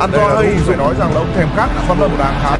Android hay phải nói rằng là ông thèm khát đã quan tâm đáng khá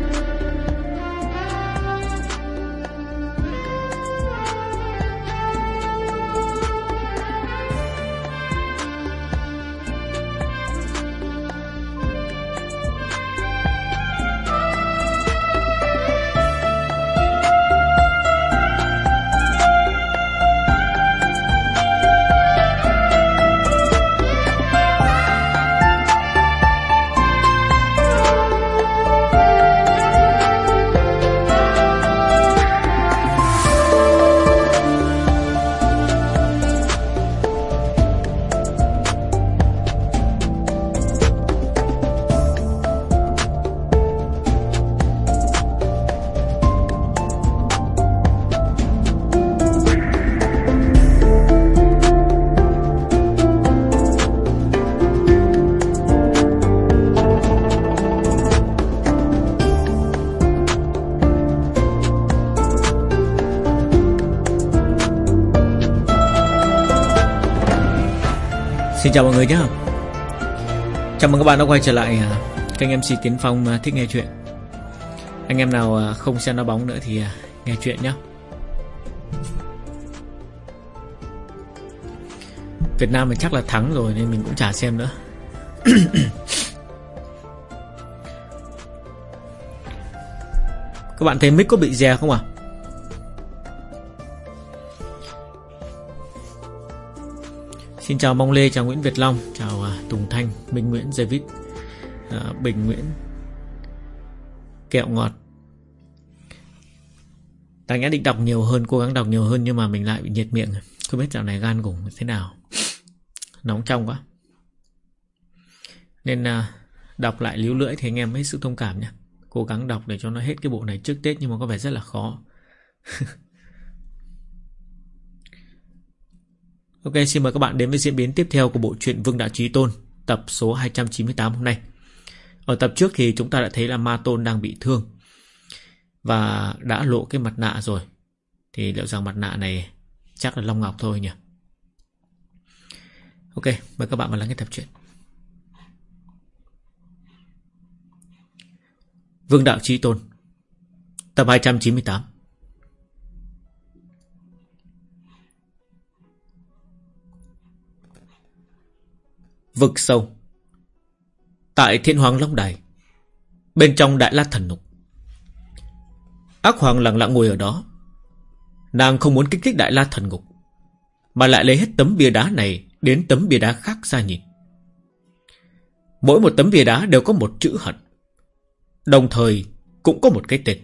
chào mọi người nhé Chào mừng các bạn đã quay trở lại à, kênh MC Tiến Phong à, thích nghe chuyện. Anh em nào à, không xem đá bóng nữa thì nghe chuyện nhé Việt Nam mình chắc là thắng rồi nên mình cũng chả xem nữa. Các bạn thấy mic có bị dè không à? Xin chào Mong Lê, chào Nguyễn Việt Long, chào à, Tùng Thanh, Minh Nguyễn, David, à, Bình Nguyễn, Kẹo Ngọt. Đáng nhẽ định đọc nhiều hơn, cố gắng đọc nhiều hơn nhưng mà mình lại bị nhiệt miệng. Không biết dạo này gan gủng thế nào. Nóng trong quá. Nên à, đọc lại líu lưỡi thì anh em hết sức thông cảm nhé. Cố gắng đọc để cho nó hết cái bộ này trước Tết nhưng mà có vẻ rất là khó. Ok, xin mời các bạn đến với diễn biến tiếp theo của bộ truyện Vương Đạo Trí Tôn, tập số 298 hôm nay. Ở tập trước thì chúng ta đã thấy là Ma Tôn đang bị thương và đã lộ cái mặt nạ rồi. Thì liệu rằng mặt nạ này chắc là Long Ngọc thôi nhỉ? Ok, mời các bạn vào lắng nghe tập truyện. Vương Đạo Trí Tôn Tập 298 Vực sâu. Tại thiên hoàng Long Đài, Bên trong đại la thần nục, Ác hoàng lặng lặng ngồi ở đó. Nàng không muốn kích thích đại la thần ngục, Mà lại lấy hết tấm bia đá này Đến tấm bia đá khác ra nhìn. Mỗi một tấm bia đá đều có một chữ hận, Đồng thời cũng có một cái tên.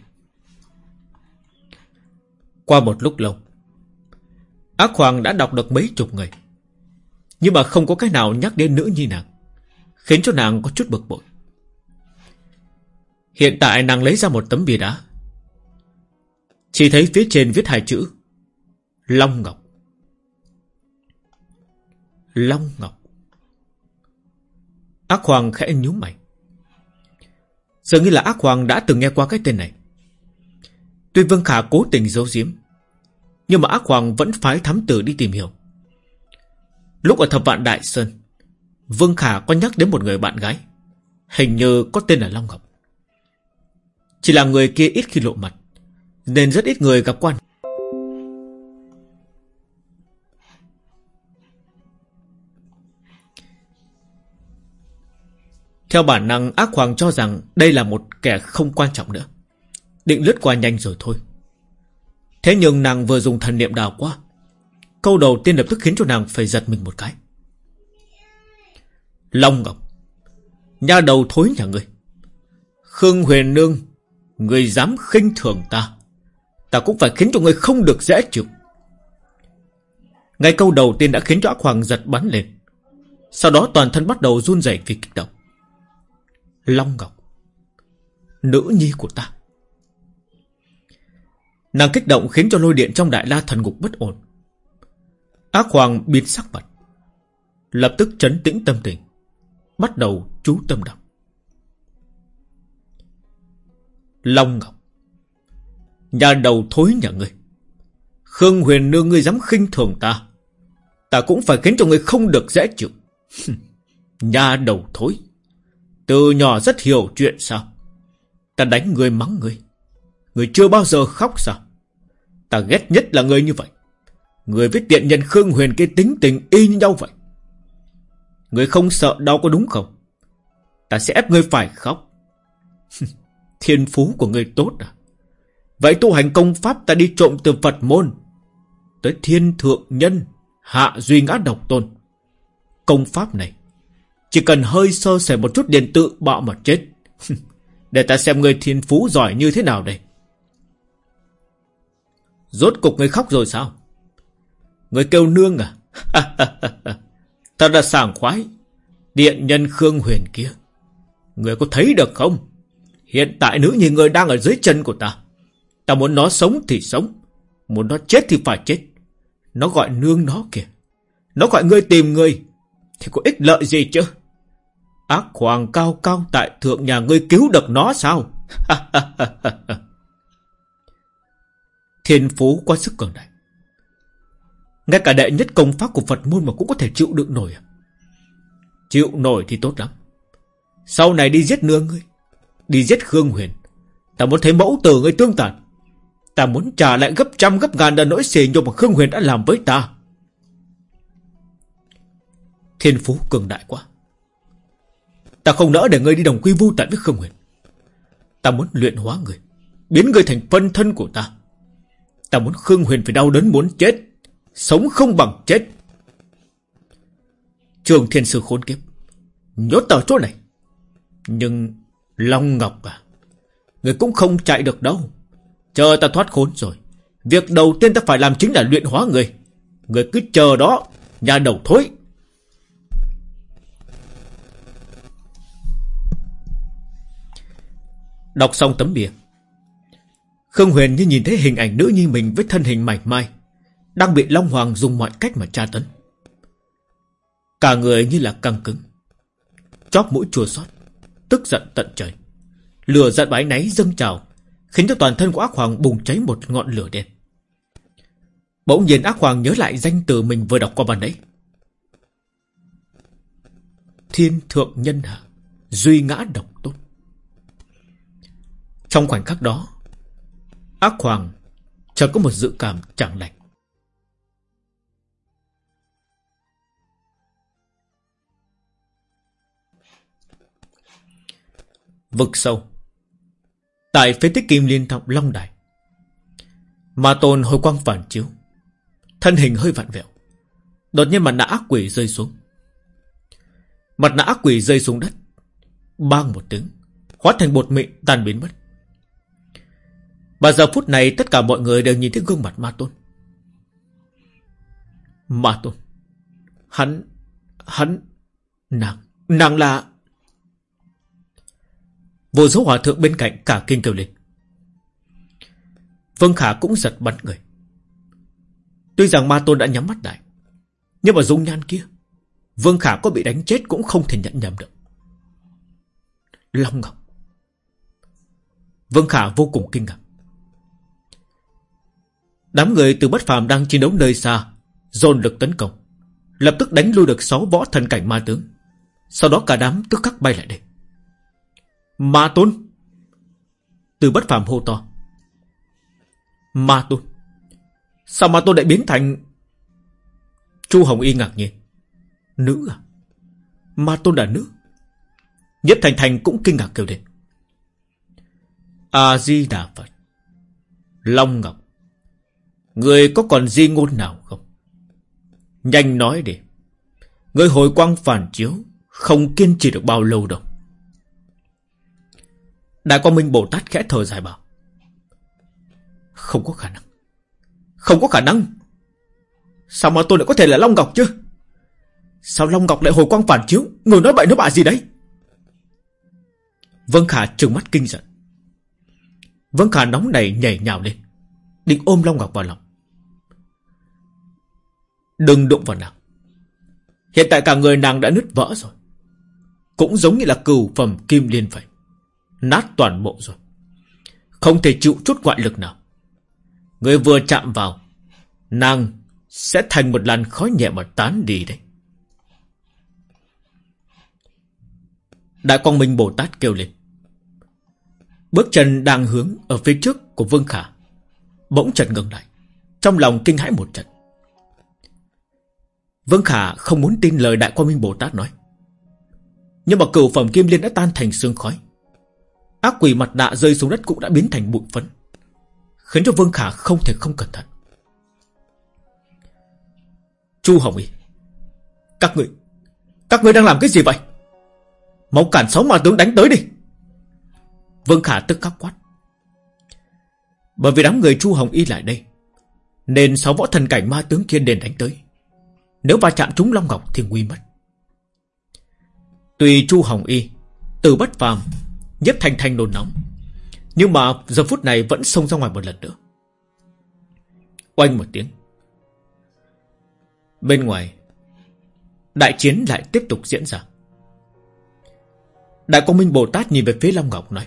Qua một lúc lâu, Ác hoàng đã đọc được mấy chục người nhưng mà không có cái nào nhắc đến nữ nhi nàng, Khiến cho nàng có chút bực bội. Hiện tại nàng lấy ra một tấm bia đá, Chỉ thấy phía trên viết hai chữ, Long Ngọc. Long Ngọc. Ác Hoàng khẽ nhíu mày. Dường như là Ác Hoàng đã từng nghe qua cái tên này. Tuy Vương Khả cố tình giấu giếm, Nhưng mà Ác Hoàng vẫn phái thám tử đi tìm hiểu. Lúc ở thập vạn Đại Sơn, Vương Khả có nhắc đến một người bạn gái, Hình như có tên là Long Ngọc. Chỉ là người kia ít khi lộ mặt, Nên rất ít người gặp quan. Theo bản năng, ác hoàng cho rằng Đây là một kẻ không quan trọng nữa. Định lướt qua nhanh rồi thôi. Thế nhưng nàng vừa dùng thần niệm đào qua Câu đầu tiên lập tức khiến cho nàng phải giật mình một cái. Long Ngọc. Nhà đầu thối nhà ngươi. Khương Huyền Nương. Người dám khinh thường ta. Ta cũng phải khiến cho người không được dễ chịu. Ngay câu đầu tiên đã khiến cho ác hoàng giật bắn lên. Sau đó toàn thân bắt đầu run rẩy vì kích động. Long Ngọc. Nữ nhi của ta. Nàng kích động khiến cho lôi điện trong đại la thần ngục bất ổn. Ác hoàng biến sắc mặt Lập tức chấn tĩnh tâm tình Bắt đầu chú tâm đọc. Long Ngọc Nhà đầu thối nhà ngươi Khương huyền nương ngươi dám khinh thường ta Ta cũng phải khiến cho ngươi không được dễ chịu. Nhà đầu thối Từ nhỏ rất hiểu chuyện sao? Ta đánh ngươi mắng ngươi, Người chưa bao giờ khóc sao? Ta ghét nhất là người như vậy. Người với tiện nhân Khương Huyền kia tính tình y như nhau vậy. Người không sợ đau có đúng không? Ta sẽ ép người phải khóc. Thiên phú của người tốt à? Vậy tu hành công pháp ta đi trộm từ Phật môn, Tới thiên thượng nhân, Hạ duy ngã độc tôn. Công pháp này, Chỉ cần hơi sơ sẩy một chút điện tự bạo mà chết. Để ta xem người thiên phú giỏi như thế nào đây. Rốt cục người khóc rồi sao? Người kêu nương à? Ta đã sảng khoái. Điện nhân Khương Huyền kia. Người có thấy được không? Hiện tại nữ nhìn người đang ở dưới chân của ta. Ta muốn nó sống thì sống. Muốn nó chết thì phải chết. Nó gọi nương nó kìa. Nó gọi ngươi tìm ngươi Thì có ích lợi gì chứ? Ác hoàng cao cao tại thượng nhà ngươi cứu được nó sao? Thiên phú quá sức cường đại. Ngay cả đệ nhất công pháp của Phật môn mà cũng có thể chịu đựng nổi. À Chịu nổi thì tốt lắm. Sau này đi giết nương ngươi, Đi giết Khương Huyền. Ta muốn thấy mẫu tử ngươi tương tàn. Ta muốn trả lại gấp trăm gấp ngàn lần nỗi xỉ nhục mà Khương Huyền đã làm với ta. Thiên phú cường đại quá. Ta không nỡ để ngươi đi đồng quy vu tận với Khương Huyền. Ta muốn luyện hóa người Biến ngươi thành phân thân của ta. Ta muốn Khương Huyền phải đau đớn muốn chết. Sống không bằng chết. Trường thiên sư khốn kiếp, Nhốt tờ chỗ này. Nhưng Long Ngọc à Người cũng không chạy được đâu. Chờ ta thoát khốn rồi, Việc đầu tiên ta phải làm chính là luyện hóa người. Người cứ chờ đó, Nhà đầu thối. Đọc xong tấm bìa, Khương Huyền như nhìn thấy hình ảnh nữ nhi mình với thân hình mảnh mai. Đang bị Long Hoàng dùng mọi cách mà tra tấn. Cả người như là căng cứng, Chóp mũi chua xót, Tức giận tận trời. Lửa giận bái náy dâng trào, Khiến cho toàn thân của ác hoàng bùng cháy một ngọn lửa đen. Bỗng nhiên ác hoàng nhớ lại danh từ mình vừa đọc qua bàn đấy Thiên thượng nhân hạ, Duy ngã độc tốt Trong khoảnh khắc đó, Ác hoàng Chợt có một dự cảm chẳng lành. Vực sâu. Tại phế tích kim liên thọc Long Đài Ma tôn hồi quang phản chiếu, Thân hình hơi vặn vẹo, Đột nhiên mặt nạ ác quỷ rơi xuống. Mặt nạ ác quỷ rơi xuống đất, Bang một tiếng, Hóa thành bột mịn tan biến mất. Và giờ phút này, Tất cả mọi người đều nhìn thấy gương mặt ma tôn. Ma tôn, Hắn Hắn, Nàng Nàng là Vô số hòa thượng bên cạnh cả kinh kêu lên. Vân Khả cũng giật bắn người. Tuy rằng ma tôn đã nhắm mắt lại. Nhưng mà dung nhan kia. Vương Khả có bị đánh chết cũng không thể nhận nhầm được. Long Ngọc. Vương Khả vô cùng kinh ngạc. Đám người từ bất phàm đang chiến đấu nơi xa, dồn lực tấn công. Lập tức đánh lui được sáu võ thần cảnh ma tướng. Sau đó cả đám tức khắc bay lại đây. Ma tôn. Từ bất phàm hô to. Ma tôn. Sao ma tôn lại biến thành Chu Hồng Y ngạc nhiên? Nữ à? Ma tôn là nữ. Nhất Thành Thành cũng kinh ngạc kêu lên. A-di-đà Phật. Long Ngọc. Người có còn di ngôn nào không? Nhanh nói đi. Người hồi quang phản chiếu, Không kiên trì được bao lâu đâu. Đại Quang Minh Bồ Tát khẽ thở dài bảo. Không có khả năng. Không có khả năng. Sao mà tôi lại có thể là Long Ngọc chứ? Sao Long Ngọc lại hồi quang phản chiếu? Người nói bậy nói bạ gì đấy? Vân Khả trừng mắt kinh giận. Vân Khả nóng này nhảy nhào lên. Định ôm Long Ngọc vào lòng. Đừng đụng vào nàng. Hiện tại cả người nàng đã nứt vỡ rồi. Cũng giống như là cừu phẩm kim liên vậy. Nát toàn bộ rồi Không thể chịu chút ngoại lực nào Người vừa chạm vào, Nàng sẽ thành một làn khói nhẹ mà tán đi đấy Đại Quang Minh Bồ Tát kêu lên. Bước chân đang hướng ở phía trước của Vương Khả. Bỗng chợt ngừng lại. Trong lòng kinh hãi một trận. Vương Khả không muốn tin lời Đại Quang Minh Bồ Tát nói. Nhưng mà cửu phẩm kim liên đã tan thành xương khói. Ác quỷ mặt nạ rơi xuống đất cũng đã biến thành bụi phấn. Khiến cho Vương Khả không thể không cẩn thận. Chu Hồng Y. Các người, các người đang làm cái gì vậy? Mau cản sáu ma tướng đánh tới đi. Vương Khả tức khắc quát. Bởi vì đám người Chu Hồng Y lại đây, nên sáu võ thần cảnh ma tướng kia đền đánh tới. Nếu va chạm chúng Long Ngọc thì nguy mất. Tùy Chu Hồng Y từ bất phàm nhất thành thành nôn nóng, nhưng mà giờ phút này vẫn xông ra ngoài một lần nữa. Oanh một tiếng. Bên ngoài, đại chiến lại tiếp tục diễn ra. Đại công Minh Bồ Tát nhìn về phía Long Ngọc nói.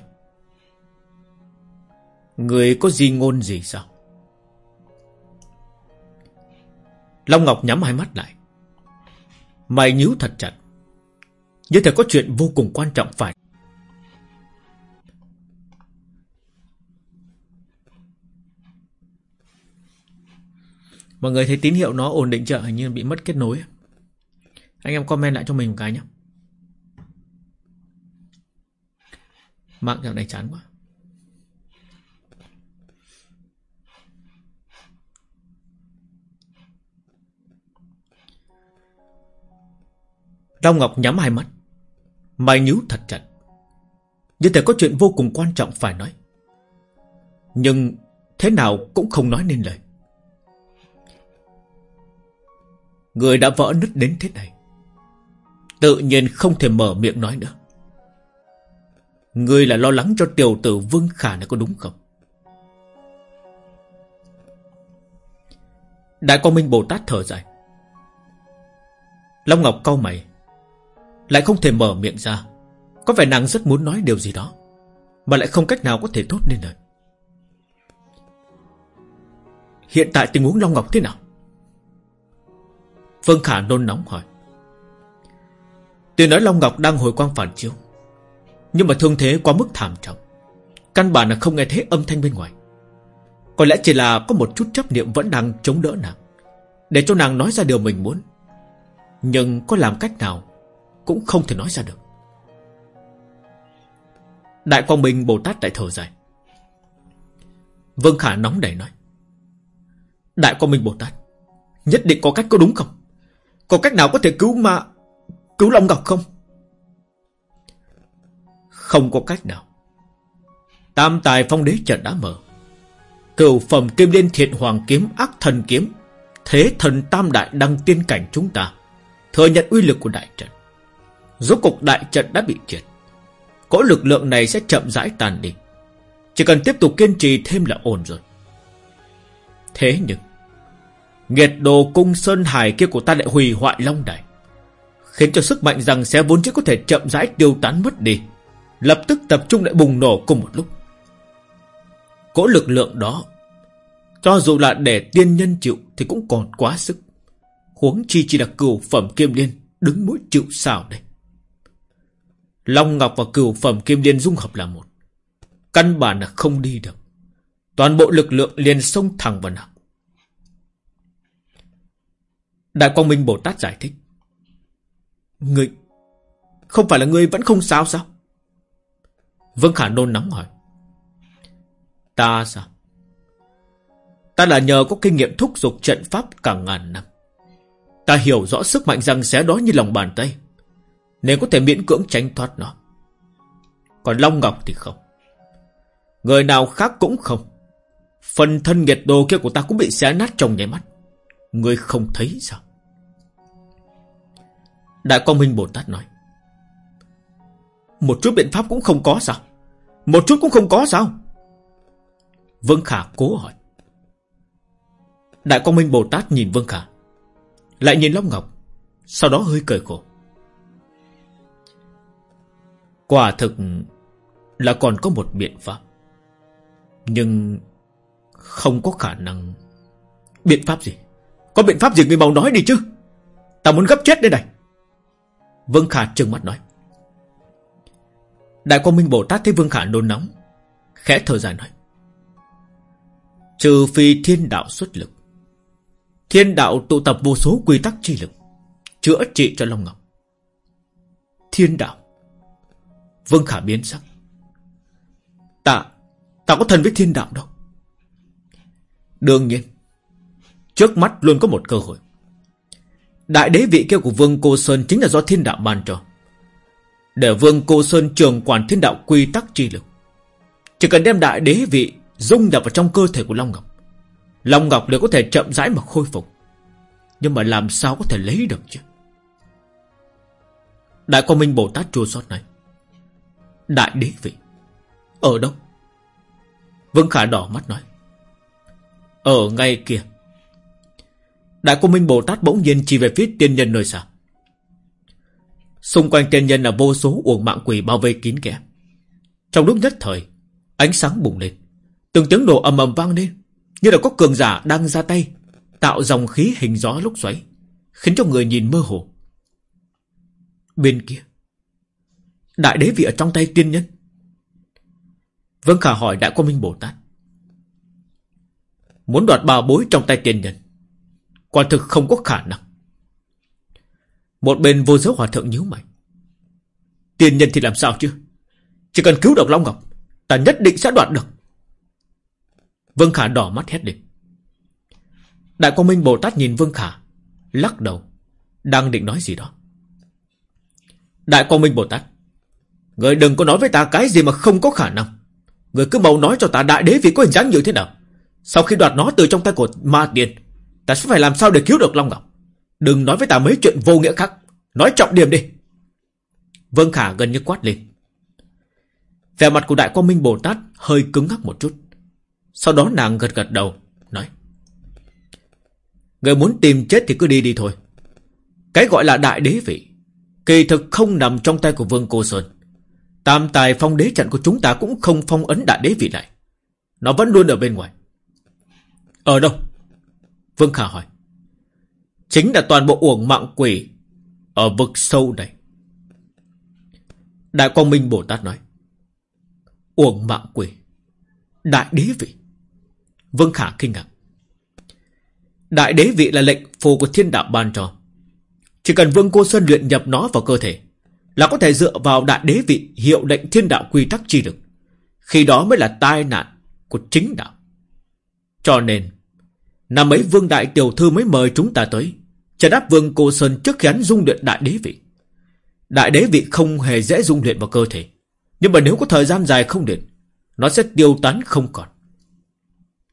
Người có gì ngôn gì sao? Long Ngọc nhắm hai mắt lại. Mày nhíu thật chặt. Như thể có chuyện vô cùng quan trọng phải. Mọi người thấy tín hiệu nó ổn định chưa? Hình như bị mất kết nối. Anh em comment lại cho mình một cái nhé. Mạng dạo này chán quá. Long Ngọc nhắm hai mắt. Mày nhíu thật chặt. Như thể có chuyện vô cùng quan trọng phải nói. Nhưng thế nào cũng không nói nên lời. Người đã vỡ nứt đến thế này. Tự nhiên không thể mở miệng nói nữa. Người là lo lắng cho tiểu tử Vương Khả này có đúng không? Đại Quang Minh Bồ Tát thở dài. Long Ngọc cau mày. Lại không thể mở miệng ra. Có vẻ nàng rất muốn nói điều gì đó. Mà lại không cách nào có thể thốt nên lời. Hiện tại tình huống Long Ngọc thế nào? Phương Khả nôn nóng hỏi. Tuy nói Long Ngọc đang hồi quang phản chiếu, Nhưng mà thương thế quá mức thảm trọng. Căn bản là không nghe thấy âm thanh bên ngoài. Có lẽ chỉ là có một chút chấp niệm vẫn đang chống đỡ nàng, Để cho nàng nói ra điều mình muốn. Nhưng có làm cách nào Cũng không thể nói ra được. Đại Quang Minh, Bồ Tát đại thở dài. Vương Khả nóng đẩy nói. Đại Quang Minh, Bồ Tát, Nhất định có cách có đúng không? Có cách nào có thể cứu ma, Cứu Long Ngọc không? Không có cách nào. Tam tài phong đế trận đã mở. Cựu phẩm kim liên thiện hoàng kiếm, ác thần kiếm, Thế thần tam đại đăng tiên cảnh chúng ta, Thừa nhận uy lực của đại trận. Rốt cục đại trận đã bị triệt. Cỗ lực lượng này sẽ chậm rãi tàn đi. Chỉ cần tiếp tục kiên trì thêm là ổn rồi. Thế nhưng Nghiệt đồ cung sơn hải kia của ta lại hủy hoại long đài. Khiến cho sức mạnh rằng sẽ vốn chỉ có thể chậm rãi tiêu tán mất đi. Lập tức tập trung lại bùng nổ cùng một lúc. Cỗ lực lượng đó, Cho dù là để tiên nhân chịu Thì cũng còn quá sức. Huống chi chỉ là cửu phẩm kim liên Đứng mũi chịu sao đây. Long Ngọc và cửu phẩm kim liên dung hợp là một. Căn bản là không đi được. Toàn bộ lực lượng liền xông thẳng vào nàng Đại Quang Minh Bồ Tát giải thích. Người Không phải là người vẫn không sao sao? Vương Khả nôn nóng hỏi. Ta sao? Ta là nhờ có kinh nghiệm thúc giục trận pháp cả ngàn năm. Ta hiểu rõ sức mạnh răng xé đó như lòng bàn tay. Nên có thể miễn cưỡng tránh thoát nó. Còn Long Ngọc thì không. Người nào khác cũng không. Phần thân nghiệt đồ kia của ta cũng bị xé nát trong nháy mắt. Người không thấy sao? Đại Quang Minh Bồ Tát nói. Một chút biện pháp cũng không có sao? Một chút cũng không có sao? Vương Khả cố hỏi. Đại Quang Minh Bồ Tát nhìn Vương Khả. Lại nhìn Long Ngọc. Sau đó hơi cười khổ. Quả thực là còn có một biện pháp. Nhưng không có khả năng... Biện pháp gì? Có biện pháp gì người mau nói đi chứ? Ta muốn gấp chết đây này. Vương Khả trừng mắt nói. Đại quang minh Bồ Tát thấy Vương Khả nôn nóng, Khẽ thở dài nói. Trừ phi thiên đạo xuất lực, Thiên đạo tụ tập vô số quy tắc chi lực, Chữa trị cho Long Ngọc. Thiên đạo. Vương Khả biến sắc. Ta Ta có thân với thiên đạo đâu. Đương nhiên, Trước mắt luôn có một cơ hội. Đại đế vị kia của Vương Cô Sơn Chính là do thiên đạo ban cho. Để Vương Cô Sơn trường quản thiên đạo quy tắc chi lực, Chỉ cần đem đại đế vị Dung nhập vào trong cơ thể của Long Ngọc Long Ngọc đều có thể chậm rãi mà khôi phục. Nhưng mà làm sao có thể lấy được chứ? Đại Quang Minh Bồ Tát chua xót này Đại đế vị, Ở đâu? Vương Khả đỏ mắt nói, Ở ngay kia. Đại Quang Minh Bồ Tát bỗng nhiên chỉ về phía tiên nhân nơi xa. Xung quanh tiên nhân là vô số uổng mạng quỷ bao vây kín kẽ. Trong lúc nhất thời, Ánh sáng bùng lên. Từng tiếng nổ ầm ầm vang lên, Như là có cường giả đang ra tay, Tạo dòng khí hình gió lúc xoáy, Khiến cho người nhìn mơ hồ. Bên kia, Đại đế vị ở trong tay tiên nhân. Vâng khả hỏi Đại Quang Minh Bồ Tát, Muốn đoạt bà bối trong tay tiên nhân? Quả thực không có khả năng. Một bên vô giới hòa thượng nhíu mày. Tiên nhân thì làm sao chứ? Chỉ cần cứu được Long Ngọc, Ta nhất định sẽ đoạt được. Vương Khả đỏ mắt hét lên. Đại Quang Minh Bồ Tát nhìn Vương Khả, Lắc đầu, Đang định nói gì đó. Đại Quang Minh Bồ Tát, Người đừng có nói với ta cái gì mà không có khả năng. Người cứ mau nói cho ta đại đế vì có hình dáng như thế nào. Sau khi đoạt nó từ trong tay của ma tiền Ta sẽ phải làm sao để cứu được Long Ngọc? Đừng nói với ta mấy chuyện vô nghĩa khác. Nói trọng điểm đi. Vân Khả gần như quát lên. Vẻ mặt của Đại Quang Minh Bồ Tát hơi cứng ngắc một chút. Sau đó nàng gật gật đầu, Nói. Người muốn tìm chết thì cứ đi đi thôi. Cái gọi là đại đế vị, Kỳ thực không nằm trong tay của Vương Cô Sơn. Tam tài phong đế trận của chúng ta cũng không phong ấn đại đế vị này. Nó vẫn luôn ở bên ngoài. Ở đâu? Vương Khả hỏi. Chính là toàn bộ uổng mạng quỷ Ở vực sâu này. Đại Quang Minh Bồ Tát nói. Uổng mạng quỷ. Đại đế vị. Vương Khả kinh ngạc. Đại đế vị là lệnh phù của thiên đạo ban cho. Chỉ cần Vương Cô Sơn luyện nhập nó vào cơ thể Là có thể dựa vào đại đế vị Hiệu lệnh thiên đạo quy tắc chi lực. Khi đó mới là tai nạn Của chính đạo. Cho nên Năm ấy Vương Đại Tiểu Thư mới mời chúng ta tới. Trả áp Vương Cô Sơn trước khi hắn dung luyện đại đế vị. Đại đế vị không hề dễ dung luyện vào cơ thể. Nhưng mà nếu có thời gian dài không luyện, Nó sẽ tiêu tán không còn.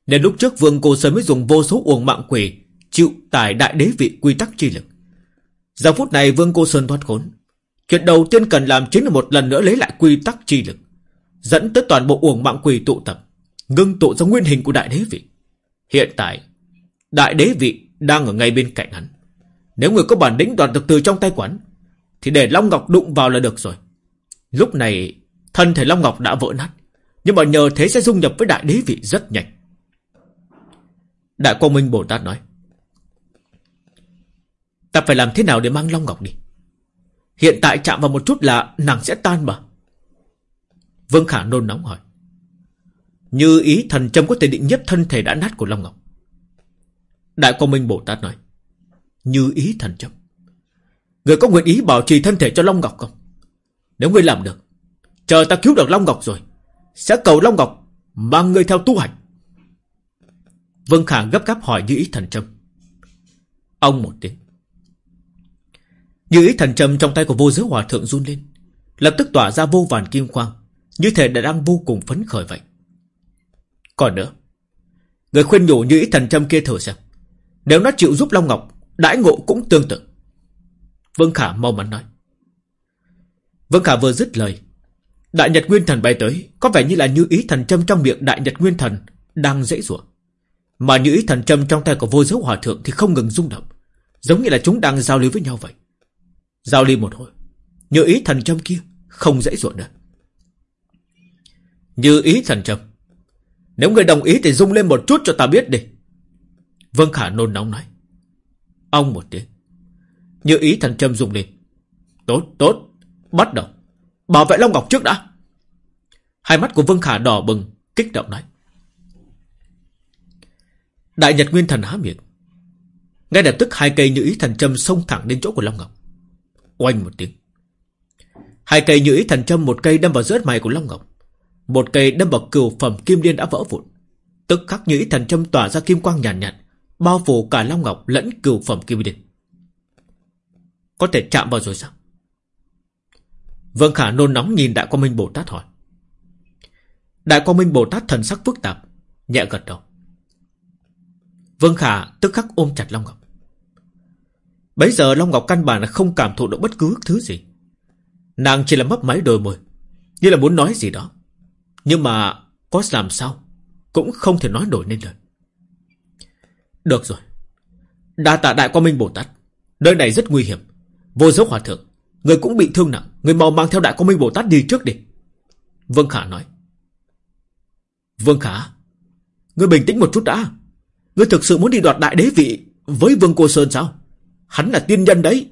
Nên lúc trước Vương Cô Sơn mới dùng vô số uổng mạng quỷ Chịu tải đại đế vị quy tắc chi lực. Giờ phút này Vương Cô Sơn thoát khốn. Chuyện đầu tiên cần làm chính là một lần nữa lấy lại quy tắc chi lực, Dẫn tới toàn bộ uổng mạng quỷ tụ tập, Ngưng tụ ra nguyên hình của đại đế vị. Hiện tại Đại đế vị đang ở ngay bên cạnh hắn. Nếu người có bản lĩnh đoạt được từ trong tay quán Thì để Long Ngọc đụng vào là được rồi. Lúc này, Thân thể Long Ngọc đã vỡ nát, Nhưng mà nhờ thế sẽ dung nhập với đại đế vị rất nhanh. Đại Quang Minh Bồ Tát nói, Ta phải làm thế nào để mang Long Ngọc đi? Hiện tại chạm vào một chút là nàng sẽ tan mà. Vương Khả nôn nóng hỏi, Như ý thần châm có thể định nhất thân thể đã nát của Long Ngọc Đại Quang Minh Bồ Tát nói, Như ý thần chấp. Người có nguyện ý bảo trì thân thể cho Long Ngọc không? Nếu người làm được, Chờ ta cứu được Long Ngọc rồi, Sẽ cầu Long Ngọc Mang người theo tu hành. Vân Khả gấp gáp hỏi như ý thần trâm Ông một tiếng. Như ý thần trâm trong tay của vô giới hòa thượng run lên, Lập tức tỏa ra vô vàn kim quang, Như thể đã đang vô cùng phấn khởi vậy. Còn nữa, Người khuyên nhủ như ý thần trâm kia thử xem nếu nó chịu giúp Long Ngọc, Đãi ngộ cũng tương tự. Vương Khả mau mắn nói. Vương Khả vừa dứt lời, Đại Nhật Nguyên Thần bay tới, Có vẻ như là như ý thần châm trong miệng Đại Nhật Nguyên Thần Đang dễ dụa. Mà như ý thần châm trong tay của vô giới hòa thượng Thì không ngừng rung động, Giống như là chúng đang giao lưu với nhau vậy. Giao lưu một hồi, Như ý thần châm kia không dễ dụa nữa. Như ý thần châm, Nếu người đồng ý thì rung lên một chút cho ta biết đi. Vân Khả nôn nóng nói. Ông một tiếng. Như ý thần châm dùng lên. Tốt, tốt. Bắt đầu. Bảo vệ Long Ngọc trước đã. Hai mắt của Vương Khả đỏ bừng Kích động nói Đại Nhật Nguyên Thần há miệng ngay lập tức hai cây như ý thần châm xông thẳng đến chỗ của Long Ngọc. Oanh một tiếng. Hai cây như ý thần châm một cây đâm vào rớt mày của Long Ngọc. Một cây đâm vào cửu phẩm kim liên đã vỡ vụn. Tức khắc như ý thần châm tỏa ra kim quang nhàn nhạt, nhạt, bao phủ cả Long Ngọc lẫn cửu phẩm kim liên. Có thể chạm vào rồi sao? Vương Khả nôn nóng nhìn Đại Quang Minh Bồ Tát hỏi. Đại Quang Minh Bồ Tát thần sắc phức tạp, nhẹ gật đầu. Vương Khả tức khắc ôm chặt Long Ngọc. Bấy giờ Long Ngọc căn bản là không cảm thụ được bất cứ thứ gì. Nàng chỉ là mấp máy đôi môi, như là muốn nói gì đó. Nhưng mà có làm sao, cũng không thể nói nổi nên lời. Được rồi. Đa tạ đại quan minh Bồ Tát. Nơi này rất nguy hiểm. Vô giới hòa thượng. Người cũng bị thương nặng. Người mau mang theo đại quan minh Bồ Tát đi trước đi. Vương Khả nói. Vương Khả. Người bình tĩnh một chút đã. Người thực sự muốn đi đoạt đại đế vị với Vương Cô Sơn sao? Hắn là tiên nhân đấy.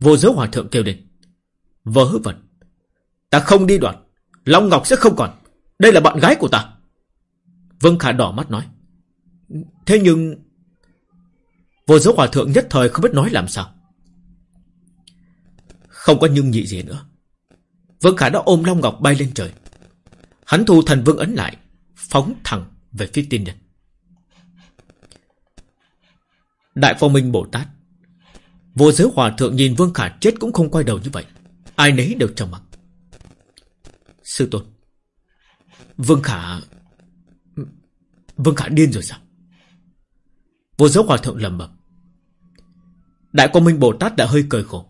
Vô giới hòa thượng kêu lên. Vớ vẩn. Ta không đi đoạt. Long Ngọc sẽ không còn. Đây là bạn gái của ta. Vương Khả đỏ mắt nói. Thế nhưng... Vô giới hòa thượng nhất thời không biết nói làm sao. Không có nhưng nhị gì nữa. Vương Khả đã ôm Long Ngọc bay lên trời. Hắn thu thần vương ấn lại. Phóng thẳng về phía tiên nhân. Đại Phong Minh Bồ Tát, Vô giới hòa thượng nhìn Vương Khả chết cũng không quay đầu như vậy Ai nấy đều trầm mặc Sư tôn, Vương Khả Vương Khả điên rồi sao Vô giới hòa thượng lầm bầm Đại Quang Minh Bồ Tát đã hơi cười khổ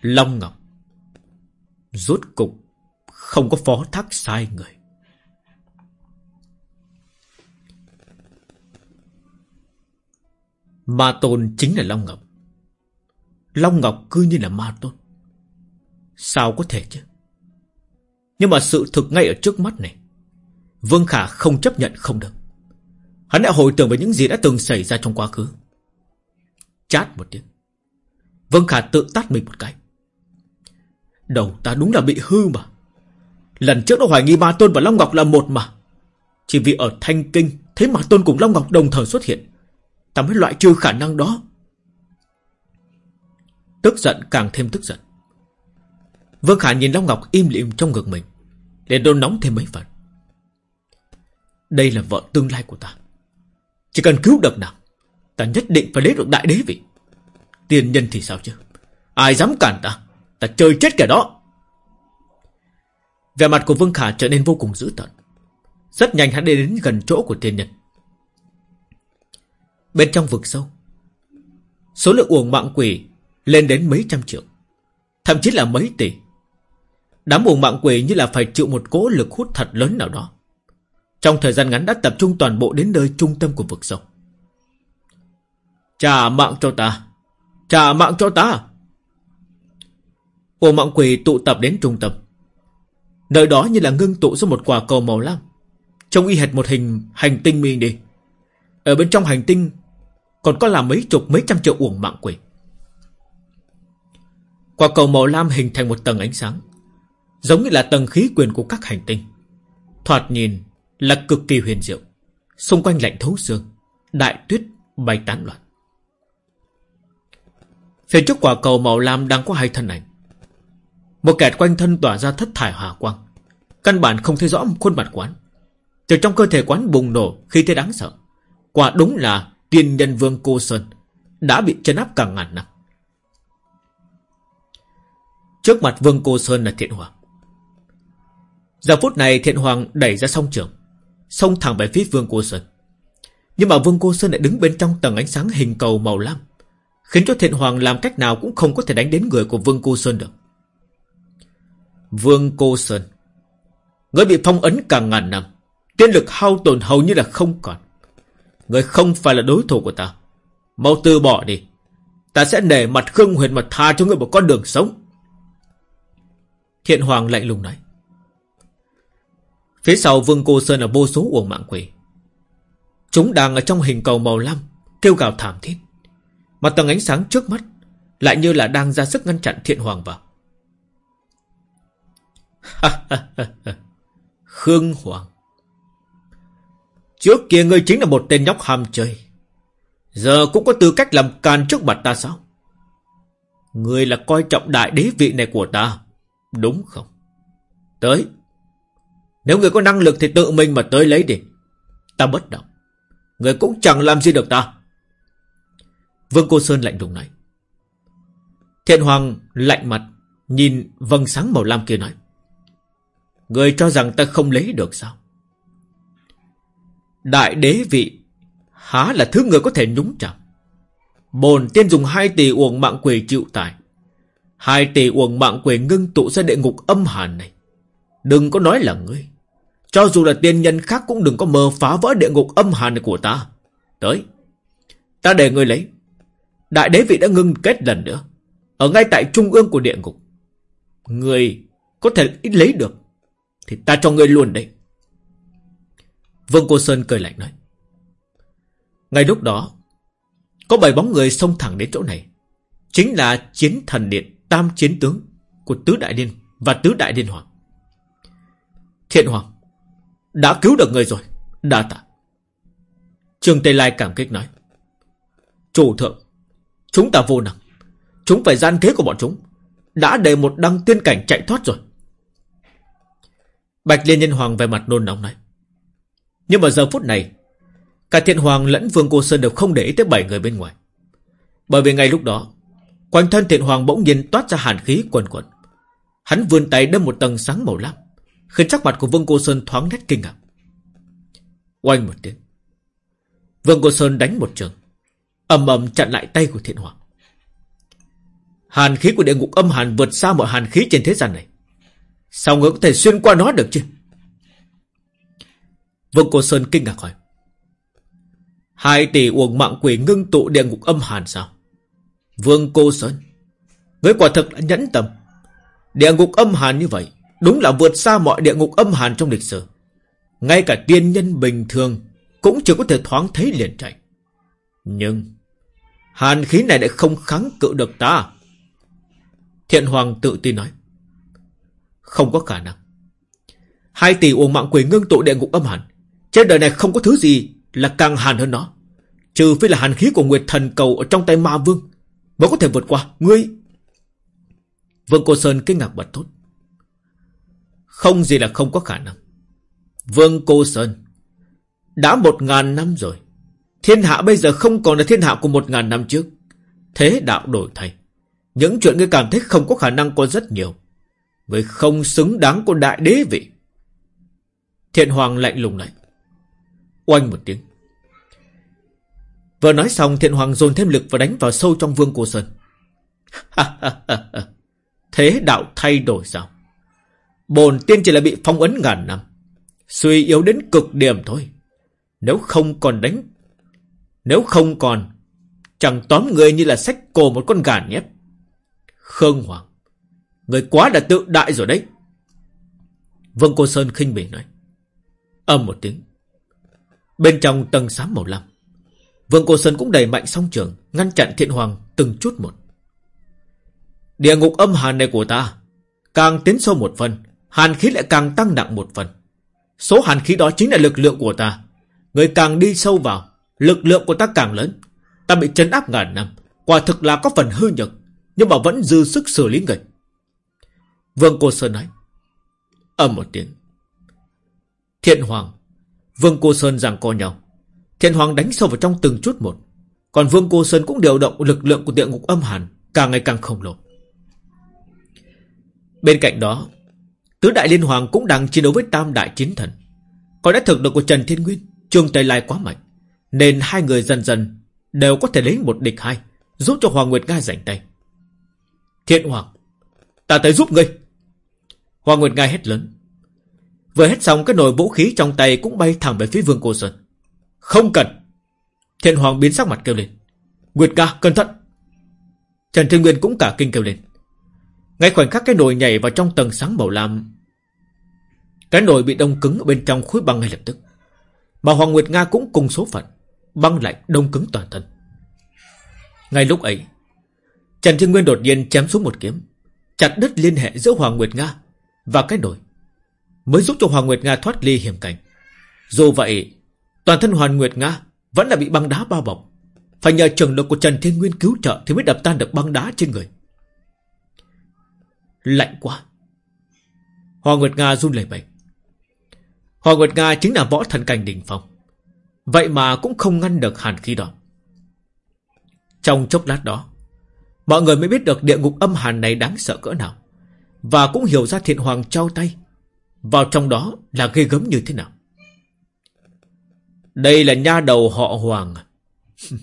Long Ngọc, Rốt cục Không có phó thác sai người Ma Tôn chính là Long Ngọc. Long Ngọc cứ như là Ma Tôn. Sao có thể chứ? Nhưng mà sự thực ngay ở trước mắt này. Vương Khả không chấp nhận không được. Hắn đã hồi tưởng về những gì đã từng xảy ra trong quá khứ. Chát một tiếng. Vương Khả tự tát mình một cái. Đầu ta đúng là bị hư mà. Lần trước nó hoài nghi Ma Tôn và Long Ngọc là một mà. Chỉ vì ở Thanh Kinh, thấy Ma Tôn cùng Long Ngọc đồng thời xuất hiện. Ta mới loại trừ khả năng đó Tức giận càng thêm tức giận Vương Khả nhìn Long Ngọc im lìm trong ngực mình, để đôn nóng thêm mấy phần Đây là vợ tương lai của ta chỉ cần cứu được nàng, Ta nhất định phải lấy được đại đế vị. Tiên nhân thì sao chứ? Ai dám cản ta? Ta chơi chết kẻ đó. Vẻ mặt của Vương Khả trở nên vô cùng dữ tợn. Rất nhanh hắn đi đến gần chỗ của tiên nhân. Bên trong vực sâu, Số lượng uổng mạng quỷ Lên đến mấy trăm triệu, Thậm chí là mấy tỷ. Đám uổng mạng quỷ như là phải chịu một cỗ lực hút thật lớn nào đó. Trong thời gian ngắn đã tập trung toàn bộ đến nơi trung tâm của vực sâu. Trả mạng cho ta. Trả mạng cho ta. Ổ mạng quỷ tụ tập đến trung tâm. Nơi đó như là ngưng tụ ra một quả cầu màu lam. Trông y hệt một hình hành tinh mi đi. Ở bên trong hành tinh còn có là mấy chục, mấy trăm triệu uổng mạng quỷ Quả cầu màu lam hình thành một tầng ánh sáng, Giống như là tầng khí quyền của các hành tinh. Thoạt nhìn là cực kỳ huyền diệu. Xung quanh lạnh thấu xương Đại tuyết bay tán loạn. Phía trước quả cầu màu lam đang có hai thân ảnh. Một kẻ quanh thân tỏa ra thất thải hỏa quang. Căn bản không thấy rõ khuôn mặt quán. Từ trong cơ thể quán bùng nổ khi thế đáng sợ. Quả đúng là tiên nhân vương cô Sơn đã bị chấn áp cả ngàn năm. Trước mặt vương cô Sơn là thiện hoàng. Giờ phút này thiện hoàng đẩy ra song trường, xông thẳng về phía vương cô Sơn. Nhưng mà vương cô Sơn lại đứng bên trong tầng ánh sáng hình cầu màu lam, khiến cho thiện hoàng làm cách nào cũng không có thể đánh đến người của vương cô Sơn được. Vương cô Sơn, người bị phong ấn cả ngàn năm, tiên lực hao tổn hầu như là không còn. Người không phải là đối thủ của ta Mau từ bỏ đi Ta sẽ nể mặt Khương Huyền mà tha cho người một con đường sống Thiện Hoàng lạnh lùng nói Phía sau Vương Cô Sơn là vô số uổng mạng quỷ. Chúng đang ở trong hình cầu màu lam, Kêu gào thảm thiết. Mà tầng ánh sáng trước mắt Lại như là đang ra sức ngăn chặn Thiện Hoàng vào. Khương Hoàng. Trước kia ngươi chính là một tên nhóc ham chơi. Giờ cũng có tư cách làm can trước mặt ta sao? Ngươi là coi trọng đại đế vị này của ta, Đúng không? Tới. Nếu người có năng lực thì tự mình mà tới lấy đi. Ta bất động. Người cũng chẳng làm gì được ta. Vương Cô Sơn lạnh lùng nói. Thiện Hoàng lạnh mặt, Nhìn vầng sáng màu lam kia nói. Người cho rằng ta không lấy được sao? Đại đế vị, Há là thứ người có thể nhúng chạm Bồn tiên dùng hai tỷ uổng mạng quỷ chịu tài. Hai tỷ uổng mạng quỷ ngưng tụ ra địa ngục âm hàn này. Đừng có nói là ngươi. Cho dù là tiên nhân khác cũng đừng có mơ phá vỡ địa ngục âm hàn của ta. Tới, Ta để ngươi lấy. Đại đế vị đã ngưng kết lần nữa. Ở ngay tại trung ương của địa ngục, Người có thể ít lấy được Thì ta cho ngươi luôn đây. Vương Cô Sơn cười lạnh nói, Ngay lúc đó, Có bảy bóng người xông thẳng đến chỗ này. Chính là chiến thần điện Tam chiến tướng của Tứ Đại Liên Và Tứ Đại Liên Hoàng. Thiện Hoàng đã cứu được người rồi, Đa tạ. Trương Tây Lai cảm kích nói. Chủ thượng, Chúng ta vô năng. Chúng phải gian kế của bọn chúng. Đã để một đăng tiên cảnh chạy thoát rồi. Bạch Liên Nhân Hoàng về mặt nôn nóng nói. Nhưng mà giờ phút này, Cả Thiện Hoàng lẫn Vương Cô Sơn đều không để ý tới bảy người bên ngoài. Bởi vì ngay lúc đó, Quanh thân Thiện Hoàng bỗng nhiên toát ra hàn khí quần quần. Hắn vươn tay đâm một tầng sáng màu lam. Khiến sắc mặt của Vương Cô Sơn thoáng nét kinh ngạc. Oanh một tiếng. Vương Cô Sơn đánh một trường. Ầm ầm chặn lại tay của Thiện Hoàng. Hàn khí của địa ngục âm hàn vượt xa mọi hàn khí trên thế gian này. Sao người có thể xuyên qua nó được chứ? Vương Cô Sơn kinh ngạc hỏi. Hai tỷ uổng mạng quỷ ngưng tụ địa ngục âm hàn sao? Vương Cô Sơn, Ngươi quả thật đã nhẫn tâm. Địa ngục âm hàn như vậy Đúng là vượt xa mọi địa ngục âm hàn trong lịch sử. Ngay cả tiên nhân bình thường Cũng chưa có thể thoáng thấy liền chạy. Nhưng, Hàn khí này lại không kháng cự được ta. Thiện Hoàng tự tin nói, Không có khả năng. Hai tỷ uổng mạng quỷ ngưng tụ địa ngục âm hàn, Trên đời này không có thứ gì Là càng hàn hơn nó. Trừ phi là hàn khí của Nguyệt Thần Cầu Ở trong tay ma vương, Mới có thể vượt qua. Ngươi? Vương Cô Sơn kinh ngạc bật thốt không gì là không có khả năng. Vương Cô Sơn, Đã một ngàn năm rồi. Thiên hạ bây giờ không còn là thiên hạ của một ngàn năm trước. Thế đạo đổi thay. Những chuyện ngươi cảm thấy không có khả năng có rất nhiều. Với không xứng đáng của đại đế vị. Thiện Hoàng lạnh lùng lạnh. Oanh một tiếng. Vừa nói xong, thiện hoàng dồn thêm lực và đánh vào sâu trong vương cổ Sơn. Thế đạo thay đổi sao? Bồn tiên chỉ là bị phong ấn ngàn năm. Suy yếu đến cực điểm thôi. Nếu không còn đánh... Nếu không còn... Chẳng tóm người như là sách cổ một con gà nhép. Khương Hoàng. Người quá là tự đại rồi đấy. Vương Cô Sơn khinh bỉ nói. Âm một tiếng. Bên trong tầng xám màu lam. Vương Cô Sơn cũng đẩy mạnh song trường, Ngăn chặn thiện hoàng từng chút một Địa ngục âm hàn này của ta, Càng tiến sâu một phần Hàn khí lại càng tăng nặng một phần. Số hàn khí đó chính là lực lượng của ta. Người càng đi sâu vào Lực lượng của ta càng lớn. Ta bị chấn áp ngàn năm Quả thực là có phần hư nhược Nhưng mà vẫn dư sức xử lý người. Vương Cô Sơn nói Âm một tiếng. Thiện Hoàng Vương Cô Sơn giằng co nhau. Thiện Hoàng đánh sâu vào trong từng chút một. Còn Vương Cô Sơn cũng điều động lực lượng của địa ngục âm hàn càng ngày càng khổng lồ. Bên cạnh đó, Tứ Đại Liên Hoàng cũng đang chiến đấu với Tam Đại Chiến Thần. Có lẽ thực lực của Trần Thiên Nguyên, Trương Tây Lai quá mạnh, nên hai người dần dần đều có thể lấy một địch hai, giúp cho Hoàng Nguyệt Nga giành tay. Thiện Hoàng, ta tới giúp ngươi. Hoàng Nguyệt Nga hét lớn. Vừa hết xong cái nồi vũ khí trong tay cũng bay thẳng về phía Vương Cô Sơn. Không cần. Thiện Hoàng biến sắc mặt kêu lên. Nguyệt ca, cẩn thận. Trần Thiên Nguyên cũng cả kinh kêu lên. Ngay khoảnh khắc cái nồi nhảy vào trong tầng sáng màu lam. Cái nồi bị đông cứng ở bên trong khối băng ngay lập tức. Mà Hoàng Nguyệt Nga cũng cùng số phận. Băng lạnh đông cứng toàn thân. Ngay lúc ấy, Trần Thiên Nguyên đột nhiên chém xuống một kiếm. Chặt đứt liên hệ giữa Hoàng Nguyệt Nga Và cái nồi, Mới giúp cho Hoàng Nguyệt Nga thoát ly hiểm cảnh Dù vậy Toàn thân Hoàng Nguyệt Nga Vẫn là bị băng đá bao bọc Phải nhờ trường lực của Trần Thiên Nguyên cứu trợ Thì mới đập tan được băng đá trên người Lạnh quá. Hoàng Nguyệt Nga run lẩy bẩy. Hoàng Nguyệt Nga chính là võ thần cảnh đỉnh phong. Vậy mà cũng không ngăn được hàn khí đó. Trong chốc lát đó, Mọi người mới biết được địa ngục âm hàn này đáng sợ cỡ nào Và cũng hiểu ra thiện hoàng trao tay Vào trong đó là ghê gớm như thế nào. Đây là nha đầu họ hoàng?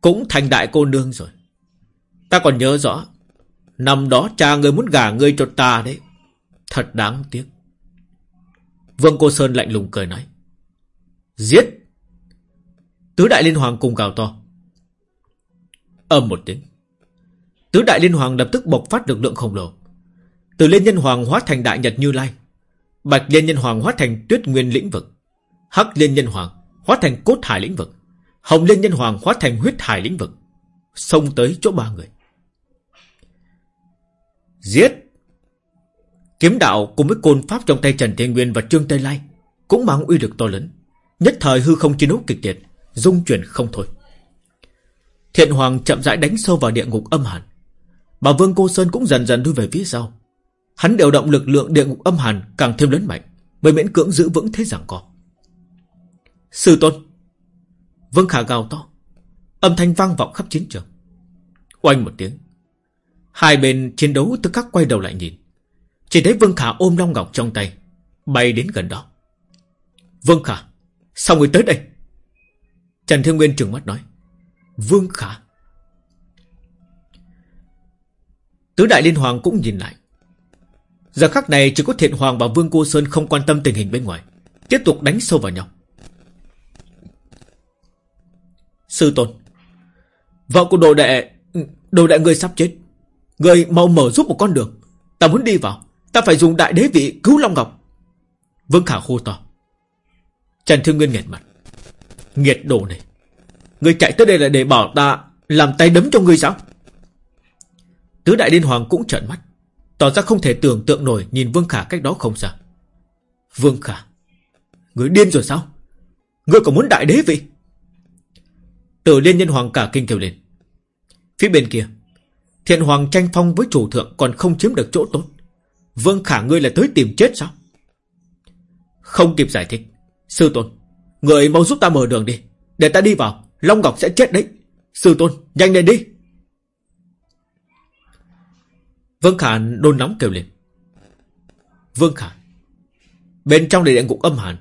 Cũng thành đại cô nương rồi. Ta còn nhớ rõ Năm đó cha người muốn gả ngươi cho ta đấy. Thật đáng tiếc. Vương Cô Sơn lạnh lùng cười nói. Giết! Tứ đại liên hoàng cùng gào to. Âm một tiếng. Tứ đại liên hoàng lập tức bộc phát lực lượng khổng lồ. Từ liên nhân hoàng hóa thành đại nhật như lai. Bạch liên nhân hoàng hóa thành tuyết nguyên lĩnh vực. Hắc liên nhân hoàng hóa thành cốt hải lĩnh vực. Hồng liên nhân hoàng hóa thành huyết hải lĩnh vực. Xông tới chỗ ba người. Giết. Kiếm đạo cùng với côn pháp trong tay Trần Thiên Nguyên và Trương Tây Lai Cũng mang uy lực to lớn. Nhất thời hư không chiến đấu kịch liệt Dung chuyển không thôi. Thiện Hoàng chậm rãi đánh sâu vào địa ngục âm hàn. Bà Vương Cô Sơn cũng dần dần lui về phía sau. Hắn điều động lực lượng địa ngục âm hàn Càng thêm lớn mạnh, Mới miễn cưỡng giữ vững thế giảng co. Sư Tôn. Vương Khả gào to. Âm thanh vang vọng khắp chiến trường. Oanh một tiếng. Hai bên chiến đấu tức khắc quay đầu lại nhìn. Chỉ thấy Vương Khả ôm Long Ngọc trong tay, Bay đến gần đó. Vương Khả, Sao người tới đây? Trần Thiên Nguyên trừng mắt nói. Vương Khả. Tứ Đại Liên Hoàng cũng nhìn lại. Giờ khắc này chỉ có Thiện Hoàng và Vương Cô Sơn không quan tâm tình hình bên ngoài, Tiếp tục đánh sâu vào nhau. Sư Tôn, Vợ của đồ đệ Đồ đệ người sắp chết. Người mau mở giúp một con đường. Ta muốn đi vào. Ta phải dùng đại đế vị cứu Long Ngọc. Vương Khả hô to. Trần Thương Nguyên nghẹt mặt. Nghiệt đồ này. Người chạy tới đây là để bảo ta Làm tay đấm cho người sao? Tứ đại liên hoàng cũng trợn mắt. Tỏ ra không thể tưởng tượng nổi Nhìn Vương Khả cách đó không xa. Vương Khả, Người điên rồi sao? Người còn muốn đại đế vị? Tử liên nhân hoàng cả kinh kêu lên. Phía bên kia Thiện hoàng tranh phong với chủ thượng Còn không chiếm được chỗ tốt. Vương Khả ngươi là tới tìm chết sao? Không kịp giải thích. Sư tôn, Người mau giúp ta mở đường đi, Để ta đi vào, Long Ngọc sẽ chết đấy. Sư tôn, nhanh lên đi. Vương Khả đôn nóng kêu lên. Vương Khả, Bên trong địa ngục âm hàn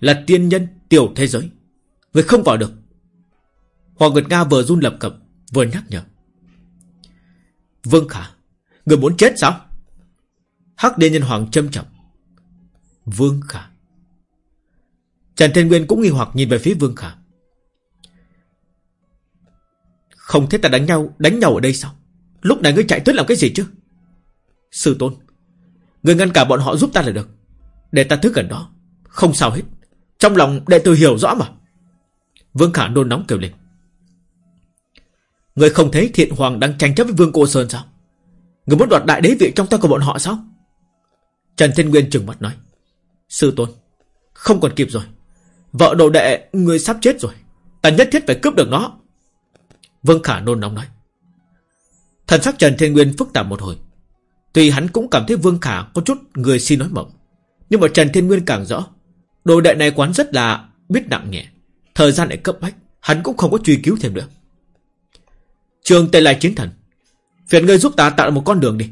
Là tiên nhân tiểu thế giới. Người không vào được. Hoàng Nguyệt Nga vừa run lập cập, Vừa nhắc nhở. Vương Khả, Người muốn chết sao? Hắc Đê Nhân Hoàng châm trọng Vương Khả. Trần Thiên Nguyên cũng nghi hoặc nhìn về phía Vương Khả. Không thấy ta đánh nhau Đánh nhau ở đây sao? Lúc này ngươi chạy tới làm cái gì chứ? Sư tôn, Ngươi ngăn cả bọn họ giúp ta là được. Để ta thức gần đó. Không sao hết. Trong lòng đệ tử hiểu rõ mà. Vương Khả nôn nóng kêu lên. Người không thấy thiện hoàng đang tranh chấp với Vương Cô Sơn sao? Người muốn đoạt đại đế vị trong tay của bọn họ sao? Trần Thiên Nguyên trừng mắt nói. Sư tôn, Không còn kịp rồi. Vợ đồ đệ, Người sắp chết rồi. Ta nhất thiết phải cướp được nó. Vương Khả nôn nóng nói. Thần sắc Trần Thiên Nguyên phức tạp một hồi. Tuy hắn cũng cảm thấy Vương Khả có chút người xin nói mộng, Nhưng mà Trần Thiên Nguyên càng rõ. Đồ đệ này quán rất là biết nặng nhẹ. Thời gian lại cấp bách, Hắn cũng không có truy cứu thêm được. Trường tên Lai Chiến Thần. Phiền ngươi giúp ta tạo một con đường đi.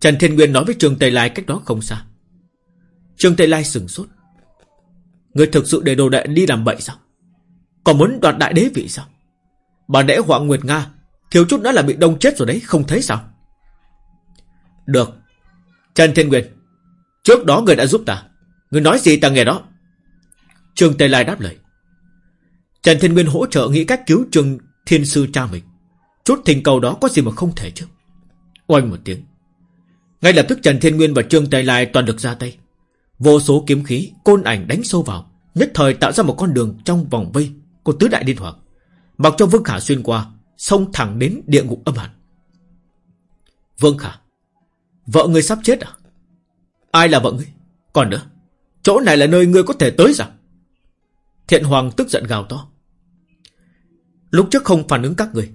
Trần Thiên Nguyên nói với Trường Tây Lai cách đó không xa. Trường Tây Lai sừng sốt. Người thực sự để đồ đệ đi làm bậy sao? Còn muốn đoạt đại đế vị sao? Bà đẽ Hoàng Nguyệt Nga, Thiếu chút nữa là bị đông chết rồi đấy, Không thấy sao? Được. Trần Thiên Nguyên, Trước đó người đã giúp ta. Người nói gì ta nghe đó? Trường Tây Lai đáp lời. Trần Thiên Nguyên hỗ trợ nghĩ cách cứu Trường Thiên Sư cha mình Chút thình cầu đó có gì mà không thể chứ Oanh một tiếng Ngay lập tức Trần Thiên Nguyên và Trương tài Lai toàn được ra tay Vô số kiếm khí Côn ảnh đánh sâu vào Nhất thời tạo ra một con đường trong vòng vây Của tứ đại điên hoàng Mặc cho Vương Khả xuyên qua Xông thẳng đến địa ngục âm hẳn Vương Khả Vợ ngươi sắp chết à? Ai là vợ ngươi? Còn nữa, chỗ này là nơi ngươi có thể tới sao? Thiện Hoàng tức giận gào to. Lúc trước không phản ứng các người.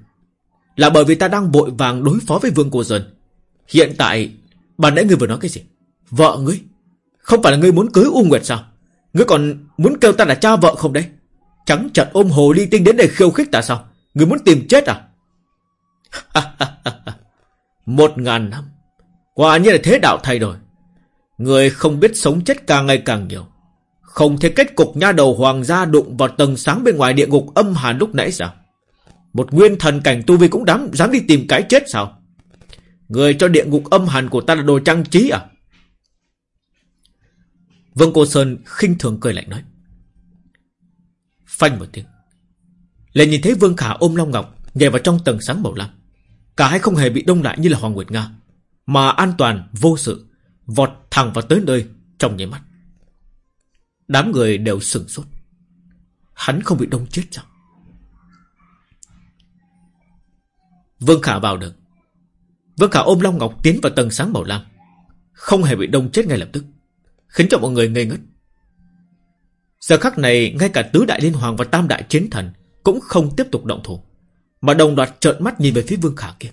Là bởi vì ta đang vội vàng đối phó với Vương Cô dần. Hiện tại Bà nãy ngươi vừa nói cái gì? Vợ ngươi? Không phải là ngươi muốn cưới U Nguyệt sao? Ngươi còn muốn kêu ta là cha vợ không đấy? Trắng chặt ôm hồ ly tinh đến đây khiêu khích ta sao? Ngươi muốn tìm chết à? Một ngàn năm. Quả như là thế đạo thay đổi. Người không biết sống chết càng ngày càng nhiều. Không thể kết cục nha đầu hoàng gia đụng vào tầng sáng bên ngoài địa ngục âm hàn lúc nãy sao? Một nguyên thần cảnh tu vi cũng dám, dám đi tìm cái chết sao? Người cho địa ngục âm hàn của ta là đồ trang trí à? Vương Cô Sơn khinh thường cười lạnh nói. Phanh một tiếng. Lại nhìn thấy Vương Khả ôm Long Ngọc Nhảy vào trong tầng sáng màu lam. Cả hai không hề bị đông lại như là Hoàng Nguyệt Nga Mà an toàn vô sự Vọt thẳng vào tới nơi Trong nháy mắt. Đám người đều sửng sốt. Hắn không bị đông chết sao? Vương Khả vào được. Vương Khả ôm Long Ngọc tiến vào tầng sáng màu lam. Không hề bị đông chết ngay lập tức, Khiến cho mọi người ngây ngất. Giờ khắc này, Ngay cả tứ đại liên hoàng và tam đại chiến thần Cũng không tiếp tục động thủ, Mà đồng loạt trợn mắt nhìn về phía Vương Khả kia.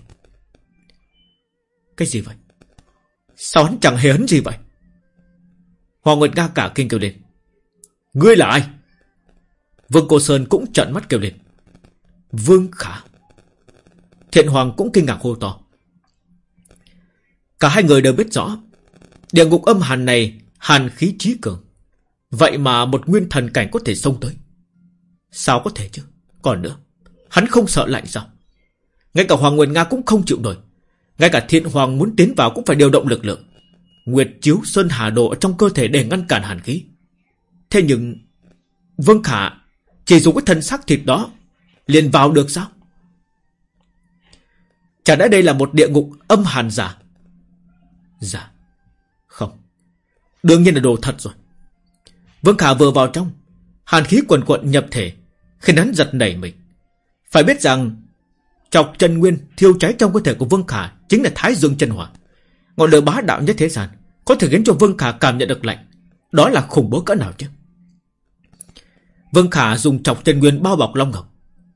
Cái gì vậy? Sao hắn chẳng hề hấn gì vậy? Hoàng Nguyệt Nga cả kinh kêu lên. Ngươi là ai? Vương Cô Sơn cũng trợn mắt kêu lên. Vương Khả. Thiện Hoàng cũng kinh ngạc hô to. Cả hai người đều biết rõ, Địa ngục âm hàn này Hàn khí trí cường. Vậy mà một nguyên thần cảnh có thể xông tới. Sao có thể chứ? Còn nữa, Hắn không sợ lạnh sao? Ngay cả Hoàng Nguyên Nga cũng không chịu nổi. Ngay cả Thiện Hoàng muốn tiến vào cũng phải điều động lực lượng. Nguyệt chiếu Sơn Hà Độ trong cơ thể để ngăn cản hàn khí. Thế nhưng, Vương Khả Chỉ dùng cái thân xác thịt đó liền vào được sao? Chả lẽ đây là một địa ngục âm hàn giả? Giả Không. Đương nhiên là đồ thật rồi. Vương Khả vừa vào trong, Hàn khí quần quận nhập thể, Khiến hắn giật nảy mình. Phải biết rằng, Chọc chân nguyên thiêu cháy trong cơ thể của Vương Khả Chính là Thái Dương chân hỏa. Ngọn lửa bá đạo nhất thế gian Có thể khiến cho Vương Khả cảm nhận được lạnh. Đó là khủng bố cỡ nào chứ? Vương Khả dùng chọc chân nguyên bao bọc Long Ngọc,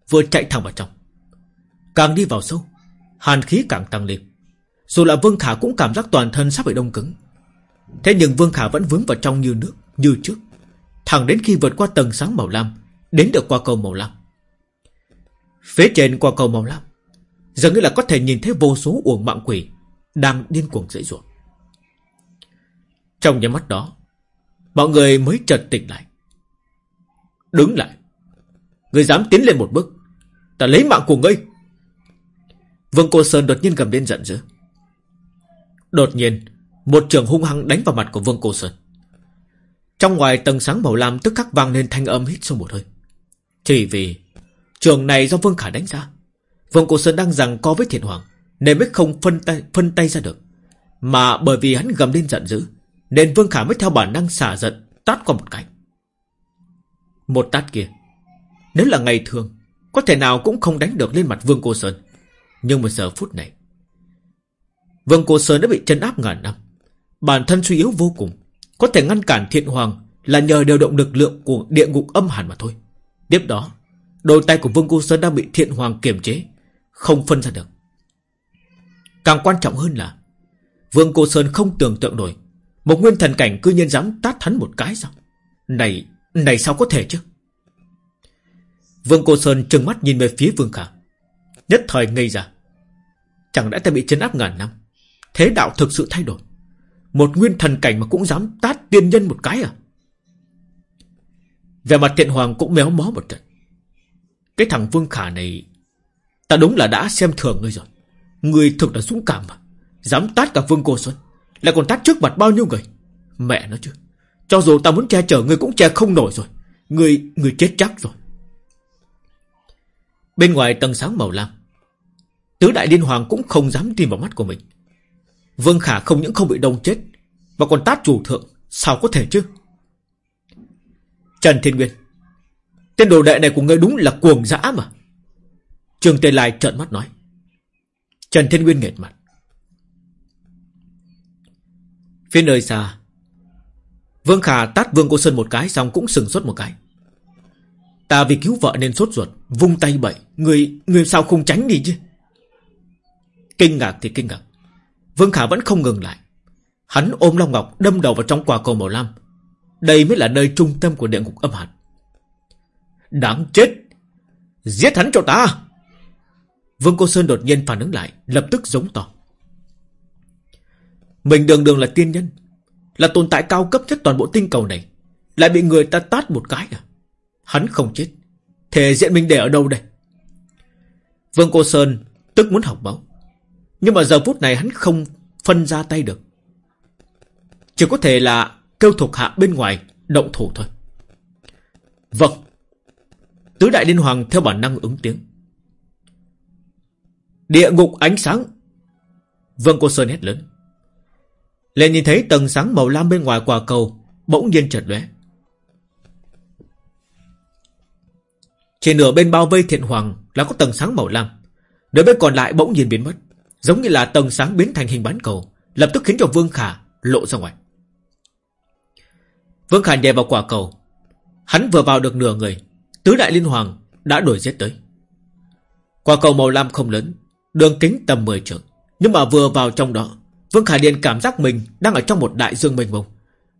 Vừa chạy thẳng vào trong. Càng đi vào sâu Hàn khí càng tăng lên. Dù là Vương Khả cũng cảm giác toàn thân sắp bị đông cứng. Thế nhưng Vương Khả vẫn vướng vào trong như nước, Như trước. Thẳng đến khi vượt qua tầng sáng màu lam, Đến được qua cầu màu lam. Phía trên qua cầu màu lam, Dường như là có thể nhìn thấy vô số uổng mạng quỷ Đang điên cuồng dãy ruột Trong nhà mắt đó, Mọi người mới chợt tỉnh lại. Đứng lại. Người dám tiến lên một bước, Ta lấy mạng của ngươi. Vương Cô Sơn đột nhiên gầm lên giận dữ. Đột nhiên Một trường hung hăng đánh vào mặt của Vương Cô Sơn. Trong ngoài tầng sáng màu lam Tức khắc vang lên thanh âm hít sâu một hơi. Chỉ vì Trường này do Vương Khả đánh ra Vương Cô Sơn đang rằng co với thiện hoàng Nên mới không phân tay, phân tay ra được. Mà bởi vì hắn gầm lên giận dữ Nên Vương Khả mới theo bản năng xả giận Tát qua một cái Một tát kia Nếu là ngày thường Có thể nào cũng không đánh được lên mặt Vương Cô Sơn. Nhưng mà giờ phút này Vương Cô Sơn đã bị chân áp ngàn năm. Bản thân suy yếu vô cùng. Có thể ngăn cản thiện hoàng Là nhờ điều động lực lượng của địa ngục âm hàn mà thôi. Tiếp đó, Đôi tay của Vương Cô Sơn đang bị thiện hoàng kiềm chế, Không phân ra được. Càng quan trọng hơn là Vương Cô Sơn không tưởng tượng nổi. Một nguyên thần cảnh cư nhiên dám tát hắn một cái sao? Này Này sao có thể chứ? Vương Cô Sơn trừng mắt nhìn về phía Vương Khả. Nhất thời ngây ra. Chẳng lẽ ta bị chấn áp ngàn năm? Thế đạo thực sự thay đổi. Một nguyên thần cảnh mà cũng dám tát tiên nhân một cái à? Về mặt thiện hoàng cũng méo mó một trận. Cái thằng Vương Khả này Ta đúng là đã xem thường ngươi rồi. Ngươi thực là dũng cảm mà Dám tát cả Vương Cô Xuân Lại còn tát trước mặt bao nhiêu người? Mẹ nó chứ. Cho dù ta muốn che chở ngươi cũng che không nổi rồi. Ngươi, ngươi chết chắc rồi. Bên ngoài tầng sáng màu lam Tứ đại liên hoàng cũng không dám tin vào mắt của mình. Vương Khả không những không bị đông chết Mà còn tát chủ thượng Sao có thể chứ? Trần Thiên Nguyên Tên đồ đệ này của ngươi đúng là cuồng dã mà. Trường Tề Lai trợn mắt nói. Trần Thiên Nguyên nghẹt mặt. Phía nơi xa Vương Khả tát Vương Cô Sơn một cái Xong cũng sừng sốt một cái. Ta vì cứu vợ nên sốt ruột Vung tay bậy Người, người sao không tránh đi chứ? Kinh ngạc thì kinh ngạc. Vương Khả vẫn không ngừng lại. Hắn ôm Long Ngọc đâm đầu vào trong quả cầu màu lam. Đây mới là nơi trung tâm của địa ngục âm hạt. Đáng chết! Giết hắn cho ta! Vương Cô Sơn đột nhiên phản ứng lại, Lập tức giống to. Mình đường đường là tiên nhân, Là tồn tại cao cấp nhất toàn bộ tinh cầu này, Lại bị người ta tát một cái à? Hắn không chết. Thể diện mình để ở đâu đây? Vương Cô Sơn tức muốn học máu. Nhưng mà giờ phút này hắn không phân ra tay được. Chỉ có thể là kêu thuộc hạ bên ngoài động thủ thôi. Vâng. Tứ đại liên hoàng theo bản năng ứng tiếng. Địa ngục ánh sáng. Vương Cô Sơn hét lớn. Lên nhìn thấy tầng sáng màu lam bên ngoài quả cầu Bỗng nhiên chợt lóe. Trên nửa bên bao vây thiện hoàng Là có tầng sáng màu lam. Nửa bên còn lại bỗng nhiên biến mất. Giống như là tầng sáng biến thành hình bán cầu, Lập tức khiến cho Vương Khả lộ ra ngoài. Vương Khả đè vào quả cầu. Hắn vừa vào được nửa người, Tứ đại liên hoàng đã đuổi giết tới. Quả cầu màu lam không lớn, Đường kính tầm 10 trượng, Nhưng mà vừa vào trong đó, Vương Khả Điền cảm giác mình đang ở trong một đại dương mênh mông.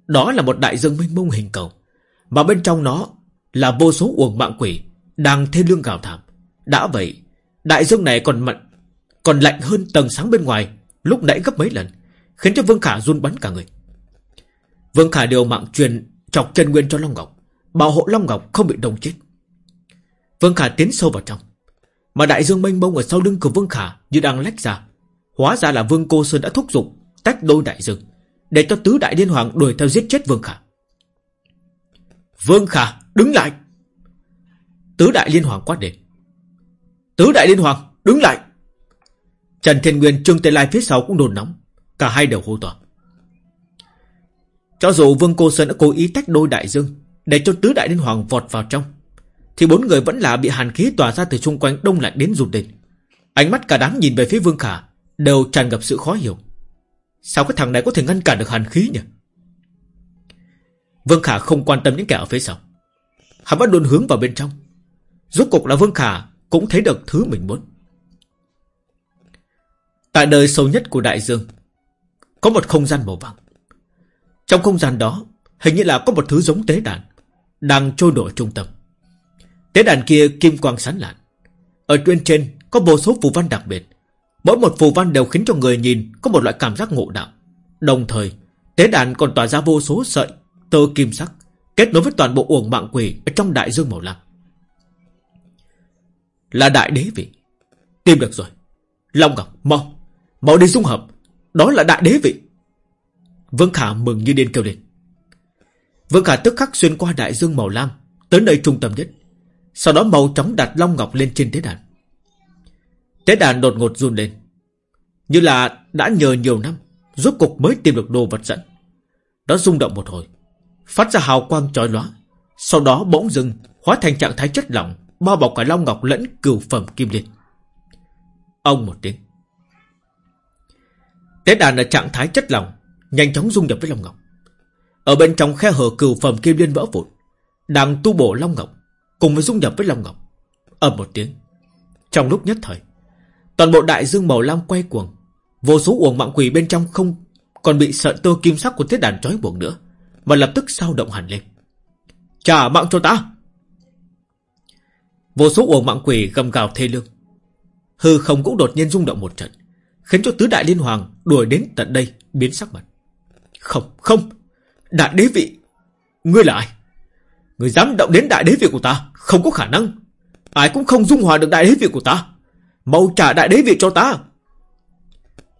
Đó là một đại dương mênh mông hình cầu, Mà bên trong nó Là vô số uổng mạng quỷ Đang thê lương gào thảm. Đã vậy, Đại dương này còn mặn còn lạnh hơn tầng sáng bên ngoài, Lúc nãy gấp mấy lần, Khiến cho Vương Khả run bắn cả người. Vương Khả điều mạng truyền Chọc chân nguyên cho Long Ngọc, Bảo hộ Long Ngọc không bị đông chết. Vương Khả tiến sâu vào trong, Mà đại dương mênh mông ở sau lưng của Vương Khả Như đang lách ra, Hóa ra là Vương Cô Sơn đã thúc giục, Tách đôi đại dương, Để cho tứ đại liên hoàng đuổi theo giết chết Vương Khả. Vương Khả, đứng lại! Tứ đại liên hoàng quát đến Tứ đại liên hoàng, đứng lại! Trần Thiên Nguyên, Trương Tây Lai phía sau cũng đồn nóng. Cả hai đều hô to. Cho dù Vương Cô Sơn đã cố ý tách đôi đại dương, Để cho tứ đại liên hoàng vọt vào trong, thì bốn người vẫn là bị hàn khí tỏa ra từ xung quanh đông lạnh đến rụt lên. Ánh mắt cả đám nhìn về phía Vương Khả Đều tràn ngập sự khó hiểu. Sao cái thằng này có thể ngăn cản được hàn khí nhỉ? Vương Khả không quan tâm những kẻ ở phía sau. Hắn vẫn luôn hướng vào bên trong. Rốt cục là Vương Khả Cũng thấy được thứ mình muốn. Tại nơi sâu nhất của đại dương Có một không gian màu vàng Trong không gian đó Hình như là có một thứ giống tế đàn Đang trôi nổi trung tâm Tế đàn kia kim quang sáng lạn. Ở trên trên có vô số phù văn đặc biệt. Mỗi một phù văn đều khiến cho người nhìn có một loại cảm giác ngộ đạo. Đồng thời, tế đàn còn tỏa ra vô số sợi tơ kim sắc kết nối với toàn bộ uổng mạng quỷ ở trong đại dương màu lam. Là đại đế vị. Tìm được rồi. Long Ngọc, mau. Mau đi dung hợp. Đó là đại đế vị. Vương Khả mừng như điên kêu lên. Vương Khả tức khắc xuyên qua đại dương màu lam, tới nơi trung tâm nhất. Sau đó màu chóng đặt long ngọc lên trên tế đàn Tế đàn đột ngột run lên Như là đã nhờ nhiều năm, Rốt cục mới tìm được đồ vật dẫn Nó rung động một hồi, Phát ra hào quang chói lóa Sau đó bỗng dưng, hóa thành trạng thái chất lỏng, Bao bọc cả long ngọc lẫn cửu phẩm kim liên Ông một tiếng Tế đàn ở trạng thái chất lỏng, Nhanh chóng dung nhập với long ngọc. Ở bên trong khe hở cừu phẩm kim liên vỡ vụn, Đang tu bổ long ngọc, Cùng với dung nhập với Long Ngọc, ầm một tiếng. Trong lúc nhất thời, Toàn bộ đại dương màu lam quay cuồng, Vô số uổng mạng quỷ bên trong không Còn bị sợi tơ kim sắc của thiết đàn trói buộc nữa, Mà lập tức sao động hẳn lên. Trả mạng cho ta! Vô số uổng mạng quỷ gầm gào thê lương. Hư không cũng đột nhiên rung động một trận. Khiến cho tứ đại liên hoàng đuổi đến tận đây Biến sắc mặt. Không không, Đại đế vị, Ngươi là ai? Người dám động đến đại đế vị của ta, Không có khả năng. Ai cũng không dung hòa được đại đế vị của ta. Mau trả đại đế vị cho ta.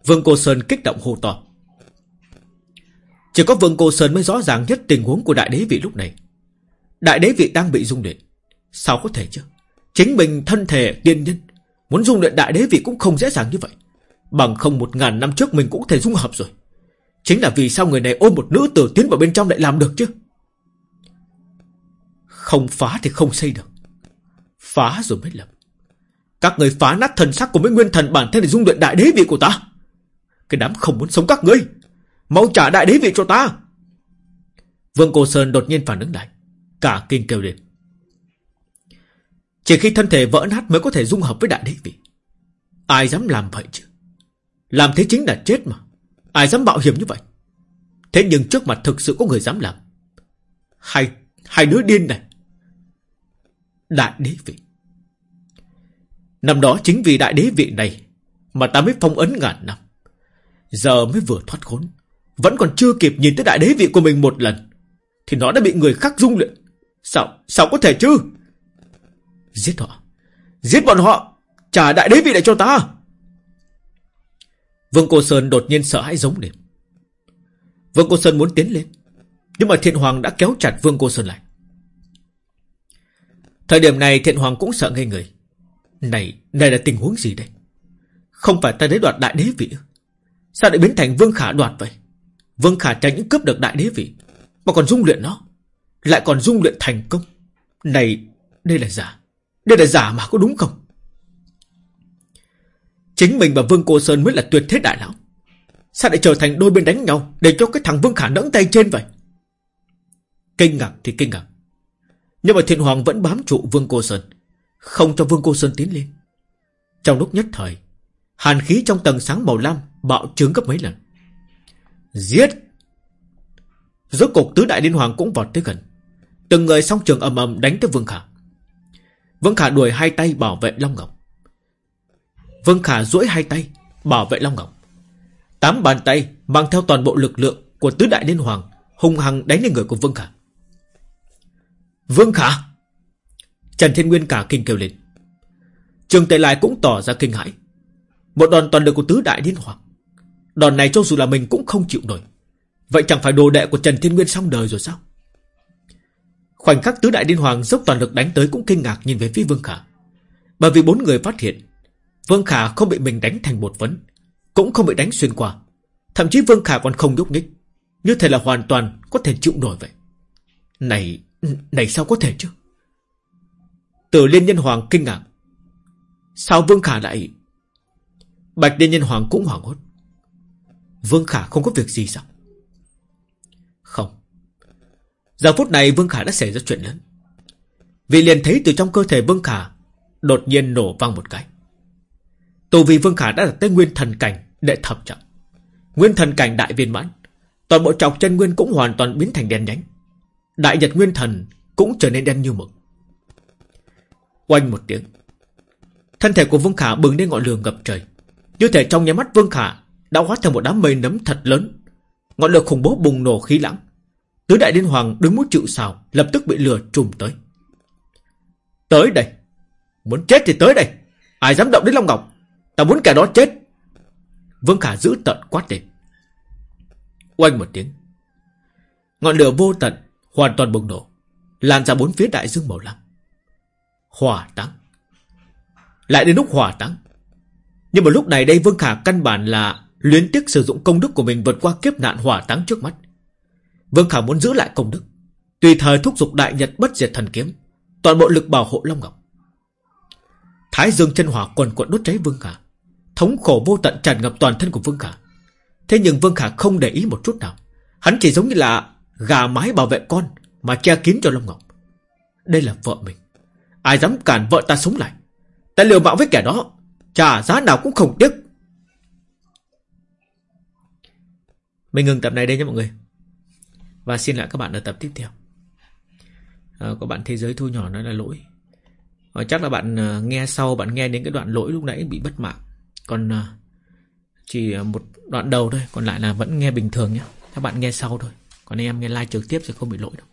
Vương Cô Sơn kích động hô to. Chỉ có Vương Cô Sơn mới rõ ràng nhất tình huống của đại đế vị lúc này. Đại đế vị đang bị dung luyện Sao có thể chứ? Chính mình thân thể tiên nhân, Muốn dung luyện đại đế vị cũng không dễ dàng như vậy. Bằng không một ngàn năm trước mình cũng thể dung hợp rồi. Chính là vì sao người này ôm một nữ tử tiến vào bên trong lại làm được chứ? Không phá thì không xây được. Phá rồi mới lập. Các người phá nát thần sắc của mấy nguyên thần bản thân để dung luyện đại đế vị của ta. Cái đám không muốn sống các ngươi. Mau trả đại đế vị cho ta. Vương Cô Sơn đột nhiên phản ứng lại. Cả kinh kêu lên. Chỉ khi thân thể vỡ nát mới có thể dung hợp với đại đế vị. Ai dám làm vậy chứ? Làm thế chính là chết mà. Ai dám mạo hiểm như vậy? Thế nhưng trước mặt thực sự có người dám làm. Hai, hai đứa điên này. Đại đế vị. Năm đó chính vì đại đế vị này Mà ta mới phong ấn ngàn năm. Giờ mới vừa thoát khốn. Vẫn còn chưa kịp nhìn tới đại đế vị của mình một lần. Thì nó đã bị người khác dung luyện. Sao, sao có thể chứ? Giết họ. Giết bọn họ. Trả đại đế vị lại cho ta. Vương Cô Sơn đột nhiên sợ hãi giống lên. Vương Cô Sơn muốn tiến lên Nhưng mà Thiện Hoàng đã kéo chặt Vương Cô Sơn lại. Thời điểm này Thiện Hoàng cũng sợ ngây người. Này, này là tình huống gì đây? Không phải ta đến đoạt đại đế vị Sao lại biến thành Vương Khả đoạt vậy? Vương Khả tránh những cướp được đại đế vị Mà còn dung luyện nó Lại còn dung luyện thành công. Này, đây là giả. Đây là giả mà có đúng không? Chính mình và Vương Cô Sơn mới là tuyệt thế đại lão. Sao lại trở thành đôi bên đánh nhau Để cho cái thằng Vương Khả nẫng tay trên vậy? Kinh ngạc thì kinh ngạc. Nhưng mà Thiện Hoàng vẫn bám trụ Vương Cô Sơn, Không cho Vương Cô Sơn tiến lên. Trong lúc nhất thời, Hàn khí trong tầng sáng màu lam Bạo trướng gấp mấy lần. Giết! Rốt cục tứ đại liên hoàng cũng vọt tới gần. Từng người song trường ầm ầm đánh tới Vương Khả. Vương Khả đuổi hai tay bảo vệ Long Ngọc. Vương Khả duỗi hai tay, Bảo vệ Long Ngọc. Tám bàn tay mang theo toàn bộ lực lượng Của tứ đại liên hoàng Hung hăng đánh lên người của Vương Khả. Vương Khả! Trần Thiên Nguyên cả kinh kêu lên. Trường Tề Lại cũng tỏ ra kinh hãi. Một đòn toàn lực của tứ đại liên hoàng. Đòn này cho dù là mình cũng không chịu nổi. Vậy chẳng phải đồ đệ của Trần Thiên Nguyên xong đời rồi sao? Khoảnh khắc tứ đại liên hoàng dốc toàn lực đánh tới cũng kinh ngạc nhìn về phía Vương Khả. Bởi vì bốn người phát hiện Vương Khả không bị mình đánh thành một vấn, Cũng không bị đánh xuyên qua. Thậm chí Vương Khả còn không nhúc nhích. Như thể là hoàn toàn có thể chịu nổi vậy. Này Này sao có thể chứ? Tử Liên Nhân Hoàng kinh ngạc. Sao Vương Khả lại? Bạch Liên Nhân Hoàng cũng hoảng hốt. Vương Khả không có việc gì sao? Không. Giờ phút này Vương Khả đã xảy ra chuyện lớn. Vì liền thấy từ trong cơ thể Vương Khả Đột nhiên nổ vang một cái. Tù vì Vương Khả đã là tới nguyên thần cảnh Đệ thập trọng. Nguyên thần cảnh đại viên mãn, Toàn bộ trọc chân nguyên cũng hoàn toàn biến thành đen nhánh. Đại nhật nguyên thần Cũng trở nên đen như mực. Oanh một tiếng, Thân thể của Vương Khả bừng lên ngọn lửa ngập trời. Như thể trong nhà mắt Vương Khả Đã hóa thành một đám mây nấm thật lớn. Ngọn lửa khủng bố bùng nổ khí lãng. Tứ đại liên hoàng đứng mũi chịu sào, Lập tức bị lửa trùm tới. Tới đây, Muốn chết thì tới đây. Ai dám động đến Long Ngọc? Ta muốn kẻ đó chết. Vương Khả giữ tận quát lên. Oanh một tiếng. Ngọn lửa vô tận Hoàn toàn bùng nổ, Lan ra bốn phía đại dương màu lam. Hỏa táng. Lại đến lúc hỏa táng. Nhưng mà lúc này đây Vương Khả căn bản là Luyến tiếc sử dụng công đức của mình vượt qua kiếp nạn hỏa táng trước mắt. Vương Khả muốn giữ lại công đức. Tùy thời thúc giục đại nhật bất diệt thần kiếm, Toàn bộ lực bảo hộ Long Ngọc. Thái dương chân hỏa quần quận đốt cháy Vương Khả. Thống khổ vô tận tràn ngập toàn thân của Vương Khả. Thế nhưng Vương Khả không để ý một chút nào. Hắn chỉ giống như là Gà mái bảo vệ con Mà che kín cho Lâm Ngọc. Đây là vợ mình. Ai dám cản vợ ta sống lại? Ta liều mạng với kẻ đó. Trả giá nào cũng không tiếc. Mình ngừng tập này đây nhé mọi người. Và xin lại các bạn ở tập tiếp theo. À, Có bạn thế giới thu nhỏ nói là lỗi. Và Chắc là bạn ờ, nghe sau Bạn nghe đến cái đoạn lỗi lúc nãy bị bất mạng. Còn ờ, Chỉ ờ, một đoạn đầu thôi, Còn lại là vẫn nghe bình thường nhé Các bạn nghe sau thôi. Còn em nghe like trực tiếp sẽ không bị lỗi đâu.